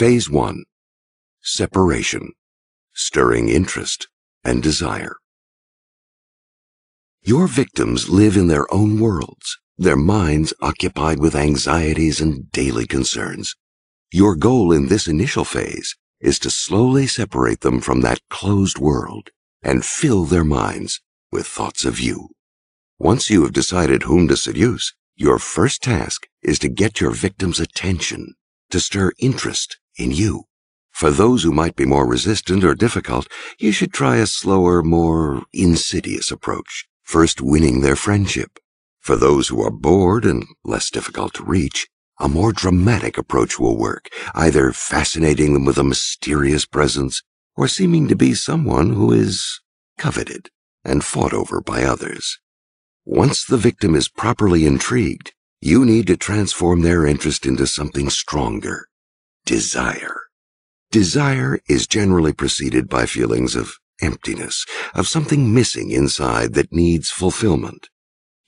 Phase 1 Separation, Stirring Interest and Desire. Your victims live in their own worlds, their minds occupied with anxieties and daily concerns. Your goal in this initial phase is to slowly separate them from that closed world and fill their minds with thoughts of you. Once you have decided whom to seduce, your first task is to get your victim's attention, to stir interest in you. For those who might be more resistant or difficult, you should try a slower, more insidious approach, first winning their friendship. For those who are bored and less difficult to reach, a more dramatic approach will work, either fascinating them with a mysterious presence or seeming to be someone who is coveted and fought over by others. Once the victim is properly intrigued, you need to transform their interest into something stronger desire. Desire is generally preceded by feelings of emptiness, of something missing inside that needs fulfillment.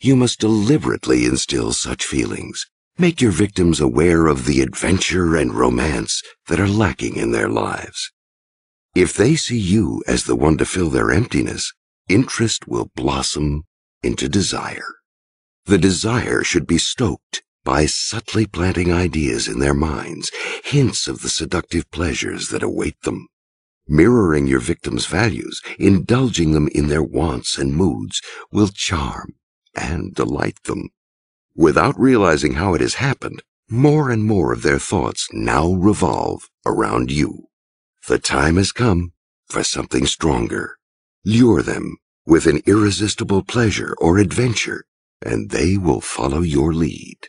You must deliberately instill such feelings. Make your victims aware of the adventure and romance that are lacking in their lives. If they see you as the one to fill their emptiness, interest will blossom into desire. The desire should be stoked by subtly planting ideas in their minds, hints of the seductive pleasures that await them. Mirroring your victim's values, indulging them in their wants and moods will charm and delight them. Without realizing how it has happened, more and more of their thoughts now revolve around you. The time has come for something stronger. Lure them with an irresistible pleasure or adventure, and they will follow your lead.